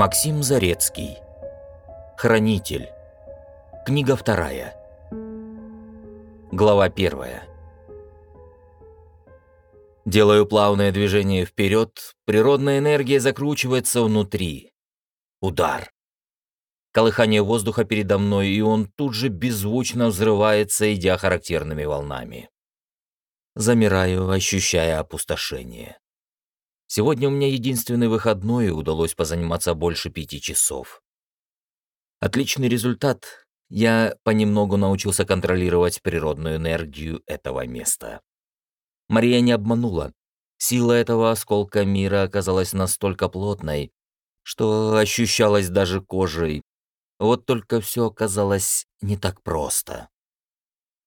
Максим Зарецкий. Хранитель. Книга вторая. Глава первая. Делаю плавное движение вперед, природная энергия закручивается внутри. Удар. Колыхание воздуха передо мной, и он тут же беззвучно взрывается, идя характерными волнами. Замираю, ощущая опустошение. Сегодня у меня единственный выходной, и удалось позаниматься больше пяти часов. Отличный результат. Я понемногу научился контролировать природную энергию этого места. Мария не обманула. Сила этого осколка мира оказалась настолько плотной, что ощущалась даже кожей. Вот только все оказалось не так просто.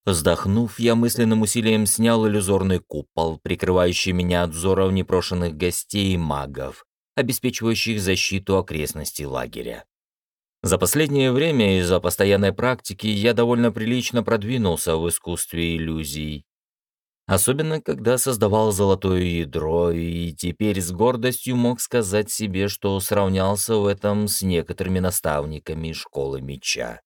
Вздохнув, я мысленным усилием снял иллюзорный купол, прикрывающий меня от взоров непрошенных гостей и магов, обеспечивающих защиту окрестностей лагеря. За последнее время из-за постоянной практики я довольно прилично продвинулся в искусстве иллюзий. Особенно, когда создавал золотое ядро, и теперь с гордостью мог сказать себе, что сравнялся в этом с некоторыми наставниками школы меча.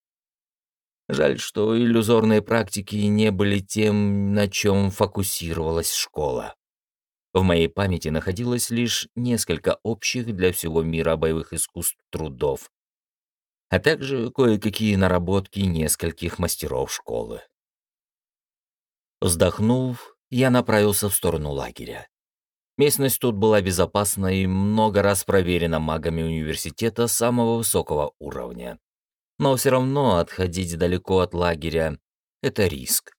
Жаль, что иллюзорные практики не были тем, на чем фокусировалась школа. В моей памяти находилось лишь несколько общих для всего мира боевых искусств трудов, а также кое-какие наработки нескольких мастеров школы. Вздохнув, я направился в сторону лагеря. Местность тут была безопасна и много раз проверена магами университета самого высокого уровня. Но все равно отходить далеко от лагеря — это риск.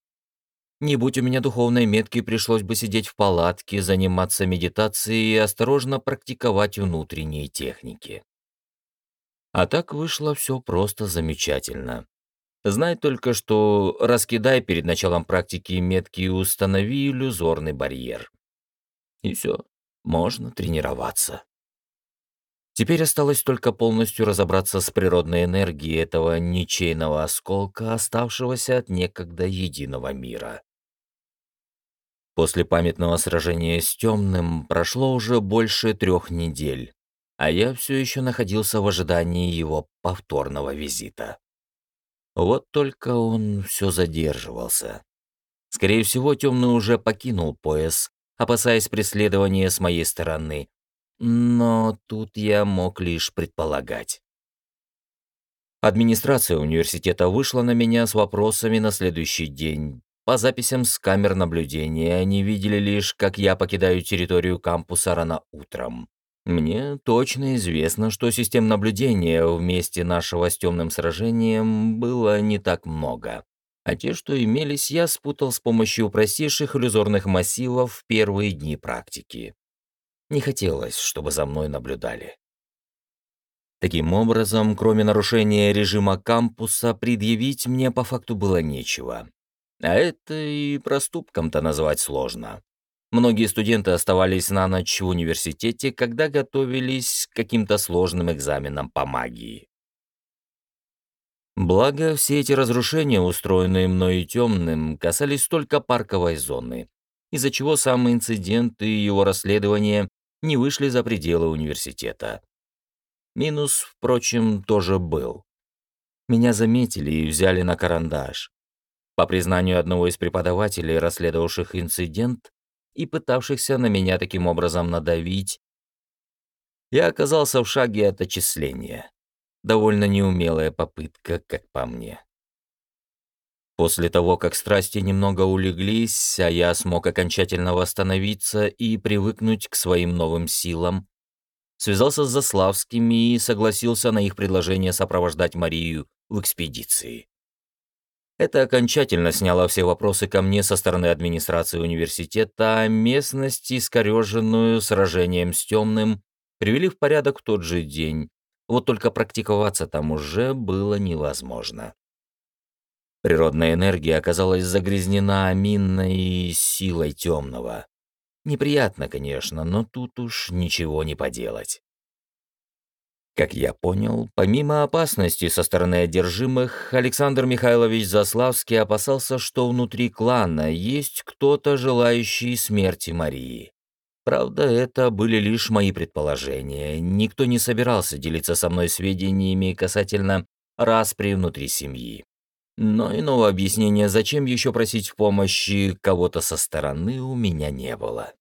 Не будь у меня духовной метки, пришлось бы сидеть в палатке, заниматься медитацией и осторожно практиковать внутренние техники. А так вышло все просто замечательно. Знай только, что раскидай перед началом практики метки и установи иллюзорный барьер. И все, можно тренироваться. Теперь осталось только полностью разобраться с природной энергией этого ничейного осколка, оставшегося от некогда единого мира. После памятного сражения с темным прошло уже больше трех недель, а я все еще находился в ожидании его повторного визита. Вот только он все задерживался. Скорее всего, темный уже покинул пояс, опасаясь преследования с моей стороны, но тут я мог лишь предполагать. Администрация университета вышла на меня с вопросами на следующий день. По записям с камер наблюдения они видели лишь, как я покидаю территорию кампуса рано утром. Мне точно известно, что систем наблюдения в месте нашего с темным сражением было не так много. А те, что имелись, я спутал с помощью простейших иллюзорных массивов в первые дни практики. Не хотелось, чтобы за мной наблюдали. Таким образом, кроме нарушения режима кампуса, предъявить мне по факту было нечего. А это и проступком-то назвать сложно. Многие студенты оставались на ночь в университете, когда готовились к каким-то сложным экзаменам по магии. Благо, все эти разрушения, устроенные мной темным, касались только парковой зоны, из-за чего сам инцидент и его расследование не вышли за пределы университета. Минус, впрочем, тоже был. Меня заметили и взяли на карандаш. По признанию одного из преподавателей, расследовавших инцидент и пытавшихся на меня таким образом надавить, я оказался в шаге от отчисления. Довольно неумелая попытка, как по мне. После того, как страсти немного улеглись, а я смог окончательно восстановиться и привыкнуть к своим новым силам, связался с Заславскими и согласился на их предложение сопровождать Марию в экспедиции. Это окончательно сняло все вопросы ко мне со стороны администрации университета, а местность, искореженную сражением с темным, привели в порядок в тот же день. Вот только практиковаться там уже было невозможно. Природная энергия оказалась загрязнена аминной силой темного. Неприятно, конечно, но тут уж ничего не поделать. Как я понял, помимо опасности со стороны одержимых, Александр Михайлович Заславский опасался, что внутри клана есть кто-то, желающий смерти Марии. Правда, это были лишь мои предположения. Никто не собирался делиться со мной сведениями касательно распри внутри семьи. Но иного объяснения, зачем еще просить помощи кого-то со стороны, у меня не было.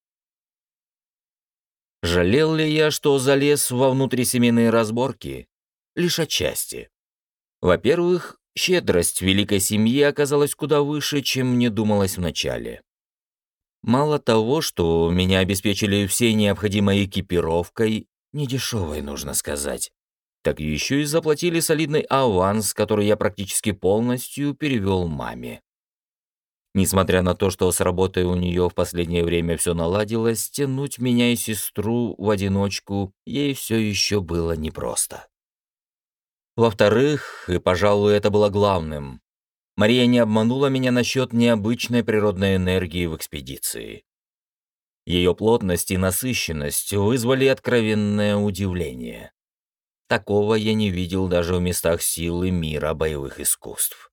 Жалел ли я, что залез во внутрисемейные разборки? Лишь отчасти. Во-первых, щедрость великой семьи оказалась куда выше, чем мне думалось вначале. Мало того, что меня обеспечили всей необходимой экипировкой, недешевой, нужно сказать, так еще и заплатили солидный аванс, который я практически полностью перевел маме. Несмотря на то, что с работой у нее в последнее время все наладилось, тянуть меня и сестру в одиночку ей все еще было непросто. Во-вторых, и, пожалуй, это было главным, Мария не обманула меня насчет необычной природной энергии в экспедиции. Ее плотность и насыщенность вызвали откровенное удивление. Такого я не видел даже в местах силы мира боевых искусств.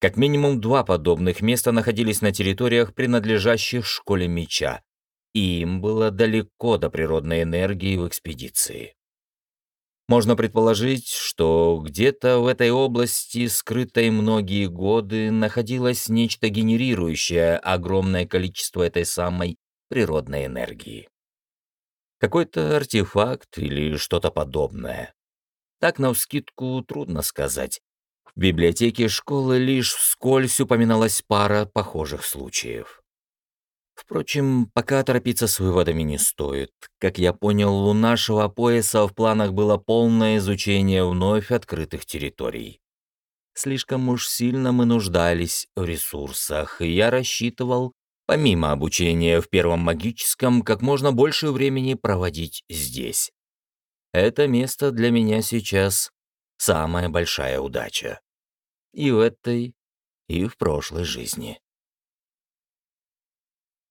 Как минимум два подобных места находились на территориях, принадлежащих школе меча, и им было далеко до природной энергии в экспедиции. Можно предположить, что где-то в этой области, скрытой многие годы, находилось нечто генерирующее огромное количество этой самой природной энергии. Какой-то артефакт или что-то подобное. Так, навскидку, трудно сказать. В библиотеке школы лишь вскользь упоминалась пара похожих случаев. Впрочем, пока торопиться с выводами не стоит. Как я понял, у нашего пояса в планах было полное изучение вновь открытых территорий. Слишком уж сильно мы нуждались в ресурсах, и я рассчитывал, помимо обучения в первом магическом, как можно больше времени проводить здесь. Это место для меня сейчас самая большая удача. И в этой, и в прошлой жизни.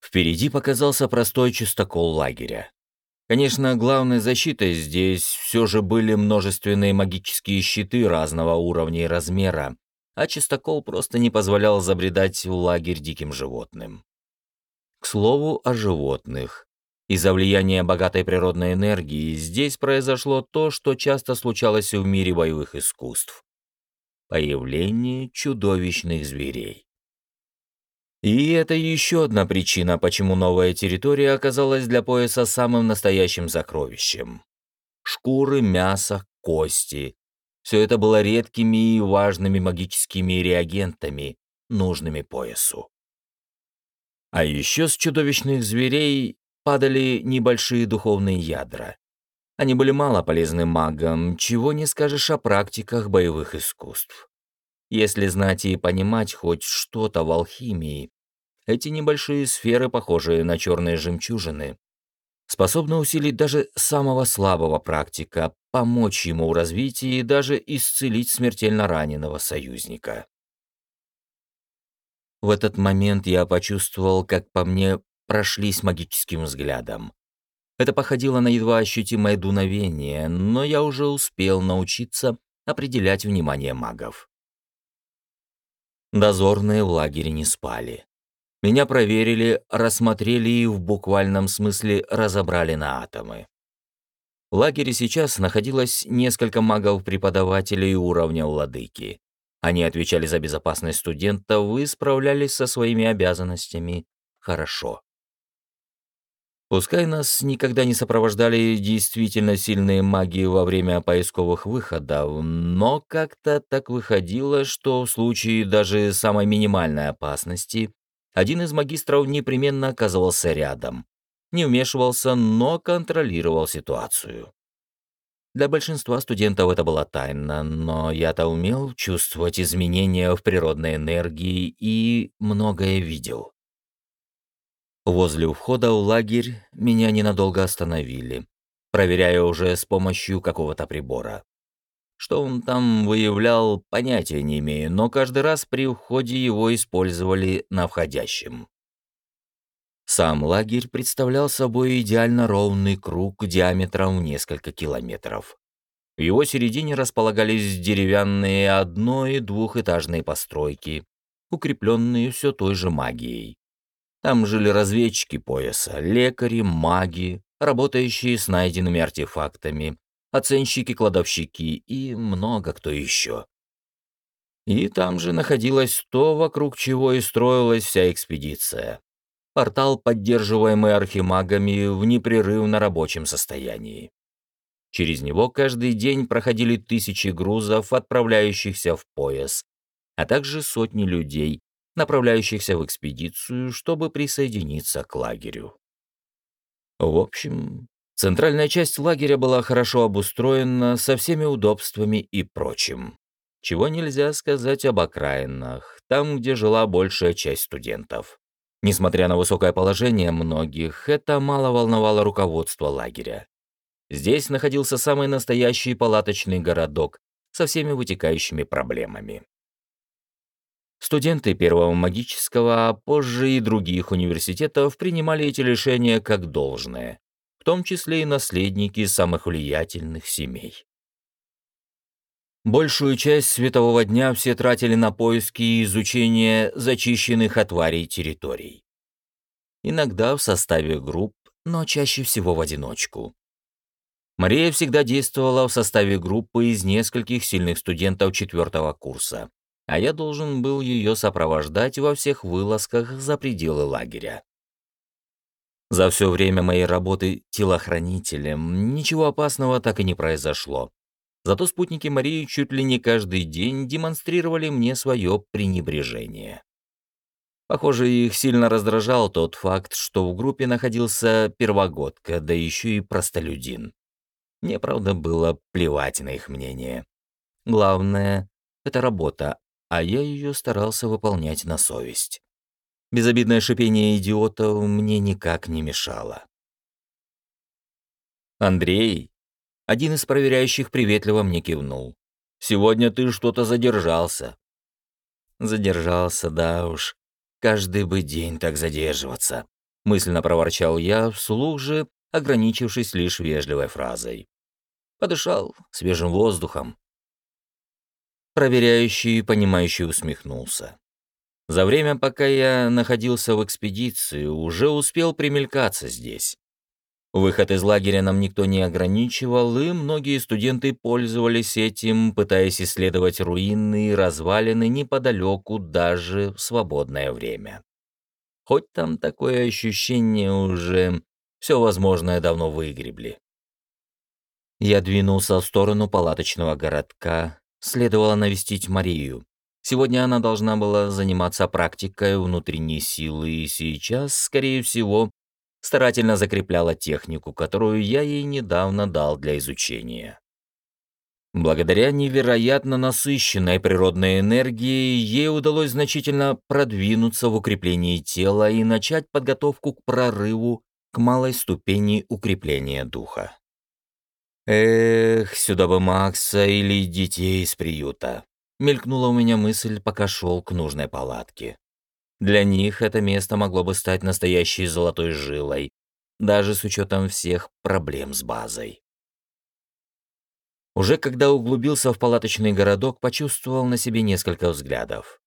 Впереди показался простой чистокол лагеря. Конечно, главной защитой здесь все же были множественные магические щиты разного уровня и размера, а чистокол просто не позволял забредать в лагерь диким животным. К слову о животных. Из-за влияния богатой природной энергии здесь произошло то, что часто случалось в мире боевых искусств. Появление чудовищных зверей. И это еще одна причина, почему новая территория оказалась для пояса самым настоящим сокровищем. Шкуры, мясо, кости. Все это было редкими и важными магическими реагентами, нужными поясу. А еще с чудовищных зверей падали небольшие духовные ядра. Они были мало полезны магам, чего не скажешь о практиках боевых искусств. Если знать и понимать хоть что-то в алхимии, эти небольшие сферы, похожие на черные жемчужины, способны усилить даже самого слабого практика, помочь ему в развитии и даже исцелить смертельно раненого союзника. В этот момент я почувствовал, как по мне прошлись магическим взглядом. Это походило на едва ощутимое дуновение, но я уже успел научиться определять внимание магов. Дозорные в лагере не спали. Меня проверили, рассмотрели и в буквальном смысле разобрали на атомы. В лагере сейчас находилось несколько магов-преподавателей уровня владыки. Они отвечали за безопасность студентов и справлялись со своими обязанностями хорошо. Пускай нас никогда не сопровождали действительно сильные маги во время поисковых выходов, но как-то так выходило, что в случае даже самой минимальной опасности один из магистров непременно оказывался рядом. Не вмешивался, но контролировал ситуацию. Для большинства студентов это была тайна, но я-то умел чувствовать изменения в природной энергии и многое видел. Возле входа в лагерь меня ненадолго остановили, проверяя уже с помощью какого-то прибора. Что он там выявлял, понятия не имею, но каждый раз при входе его использовали на входящем. Сам лагерь представлял собой идеально ровный круг диаметром в несколько километров. В его середине располагались деревянные одно- и двухэтажные постройки, укрепленные все той же магией. Там жили разведчики пояса, лекари, маги, работающие с найденными артефактами, оценщики-кладовщики и много кто еще. И там же находилось то, вокруг чего и строилась вся экспедиция. Портал, поддерживаемый архимагами в непрерывно рабочем состоянии. Через него каждый день проходили тысячи грузов, отправляющихся в пояс, а также сотни людей, направляющихся в экспедицию, чтобы присоединиться к лагерю. В общем, центральная часть лагеря была хорошо обустроена со всеми удобствами и прочим. Чего нельзя сказать об окраинах, там, где жила большая часть студентов. Несмотря на высокое положение многих, это мало волновало руководство лагеря. Здесь находился самый настоящий палаточный городок со всеми вытекающими проблемами. Студенты первого магического, а позже и других университетов принимали эти решения как должное, в том числе и наследники самых влиятельных семей. Большую часть светового дня все тратили на поиски и изучение зачищенных от тварей территорий. Иногда в составе групп, но чаще всего в одиночку. Мария всегда действовала в составе группы из нескольких сильных студентов четвертого курса, а я должен был ее сопровождать во всех вылазках за пределы лагеря. За все время моей работы телохранителем ничего опасного так и не произошло. Зато спутники Марии чуть ли не каждый день демонстрировали мне свое пренебрежение. Похоже, их сильно раздражал тот факт, что в группе находился первогодка, да еще и простолюдин. Мне, правда, было плевать на их мнение. Главное — это работа, а я ее старался выполнять на совесть. Безобидное шипение идиота мне никак не мешало. «Андрей?» Один из проверяющих приветливо мне кивнул. «Сегодня ты что-то задержался». «Задержался, да уж. Каждый бы день так задерживаться», — мысленно проворчал я, вслух же ограничившись лишь вежливой фразой. Подышал свежим воздухом. Проверяющий, понимающий усмехнулся. За время, пока я находился в экспедиции, уже успел примелькаться здесь. Выход из лагеря нам никто не ограничивал, и многие студенты пользовались этим, пытаясь исследовать руины и развалины неподалеку даже в свободное время. Хоть там такое ощущение уже все возможное давно выгребли. Я двинулся в сторону палаточного городка, следовало навестить Марию. Сегодня она должна была заниматься практикой внутренней силы и сейчас, скорее всего, старательно закрепляла технику, которую я ей недавно дал для изучения. Благодаря невероятно насыщенной природной энергии ей удалось значительно продвинуться в укреплении тела и начать подготовку к прорыву к малой ступени укрепления духа. Эх, сюда бы Макса или детей из приюта. Мелькнула у меня мысль, пока шел к нужной палатке. Для них это место могло бы стать настоящей золотой жилой, даже с учетом всех проблем с базой. Уже когда углубился в палаточный городок, почувствовал на себе несколько взглядов.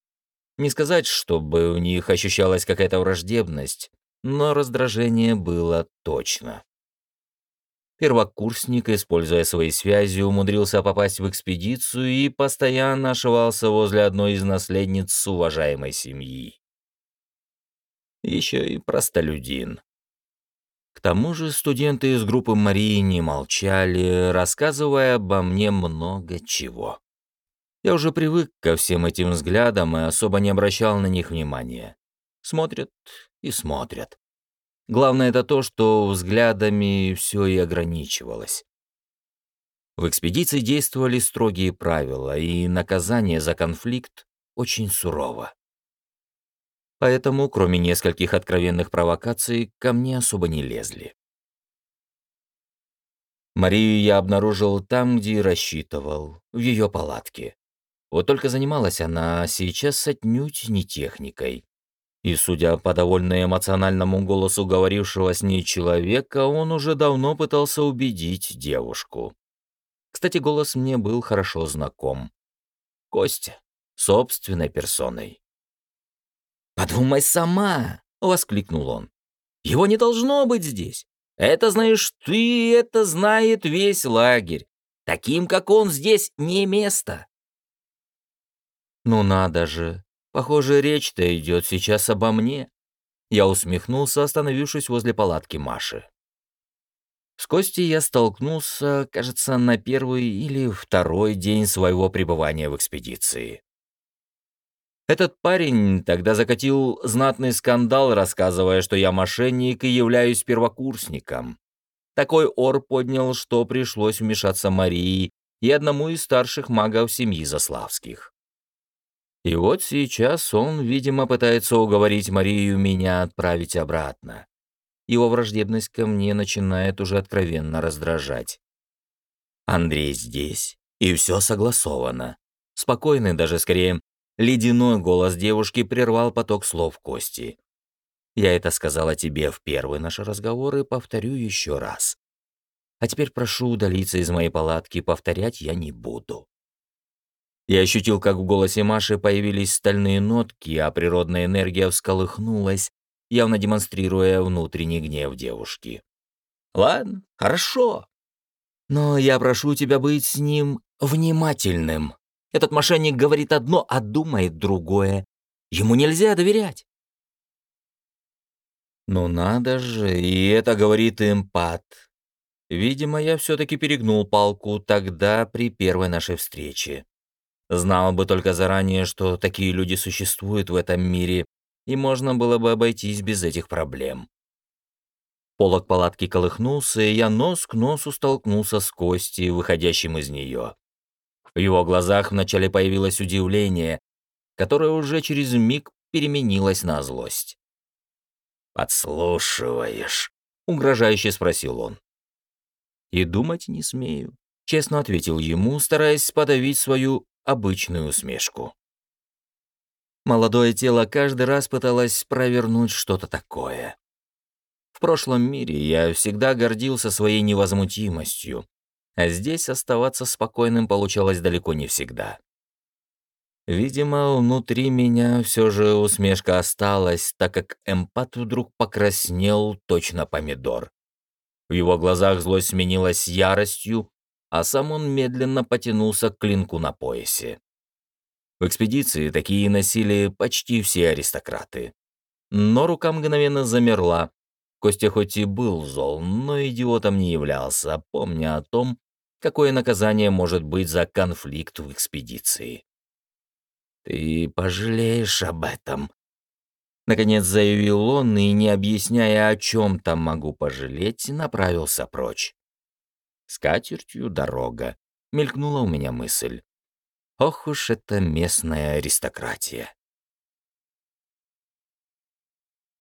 Не сказать, чтобы у них ощущалась какая-то враждебность, но раздражение было точно. Первокурсник, используя свои связи, умудрился попасть в экспедицию и постоянно ошивался возле одной из наследниц уважаемой семьи. Еще и простолюдин. К тому же студенты из группы Марии не молчали, рассказывая обо мне много чего. Я уже привык ко всем этим взглядам и особо не обращал на них внимания. Смотрят и смотрят. Главное это то, что взглядами все и ограничивалось. В экспедиции действовали строгие правила, и наказание за конфликт очень сурово. Поэтому, кроме нескольких откровенных провокаций, ко мне особо не лезли. Марию я обнаружил там, где и рассчитывал, в ее палатке. Вот только занималась она сейчас отнюдь не техникой. И, судя по довольно эмоциональному голосу говорившего с ней человека, он уже давно пытался убедить девушку. Кстати, голос мне был хорошо знаком. Костя, собственной персоной. «Подумай сама!» воскликнул он. «Его не должно быть здесь. Это знаешь ты, это знает весь лагерь. Таким, как он, здесь не место». «Ну надо же. Похоже, речь-то идет сейчас обо мне». Я усмехнулся, остановившись возле палатки Маши. С Костей я столкнулся, кажется, на первый или второй день своего пребывания в экспедиции. Этот парень тогда закатил знатный скандал, рассказывая, что я мошенник и являюсь первокурсником. Такой ор поднял, что пришлось вмешаться Марии и одному из старших магов семьи Заславских. И вот сейчас он, видимо, пытается уговорить Марию меня отправить обратно. Его враждебность ко мне начинает уже откровенно раздражать. Андрей здесь, и все согласовано. Спокойный, даже скорее, ледяной голос девушки прервал поток слов Кости. Я это сказала тебе в первый наш разговор и повторю еще раз. А теперь прошу удалиться из моей палатки, повторять я не буду. Я ощутил, как в голосе Маши появились стальные нотки, а природная энергия всколыхнулась, явно демонстрируя внутренний гнев девушки. «Ладно, хорошо. Но я прошу тебя быть с ним внимательным. Этот мошенник говорит одно, а думает другое. Ему нельзя доверять». «Ну надо же, и это говорит эмпат. Видимо, я все-таки перегнул палку тогда при первой нашей встрече. Знал бы только заранее, что такие люди существуют в этом мире, и можно было бы обойтись без этих проблем. Полок палатки колыхнулся, и я нос к носу столкнулся с Костей, выходящим из нее. В его глазах вначале появилось удивление, которое уже через миг переменилось на злость. «Подслушиваешь?» — угрожающе спросил он. «И думать не смею», — честно ответил ему, стараясь подавить свою обычную усмешку. Молодое тело каждый раз пыталось провернуть что-то такое. В прошлом мире я всегда гордился своей невозмутимостью, а здесь оставаться спокойным получалось далеко не всегда. Видимо, внутри меня все же усмешка осталась, так как эмпат вдруг покраснел точно помидор. В его глазах злость сменилась яростью, а сам он медленно потянулся к клинку на поясе. В экспедиции такие носили почти все аристократы. Но рука мгновенно замерла. Костя хоть и был зол, но идиотом не являлся, помня о том, какое наказание может быть за конфликт в экспедиции. «Ты пожалеешь об этом», — наконец заявил он, и, не объясняя, о чем там могу пожалеть, направился прочь. С катертью дорога. Мелькнула у меня мысль. Ох уж эта местная аристократия.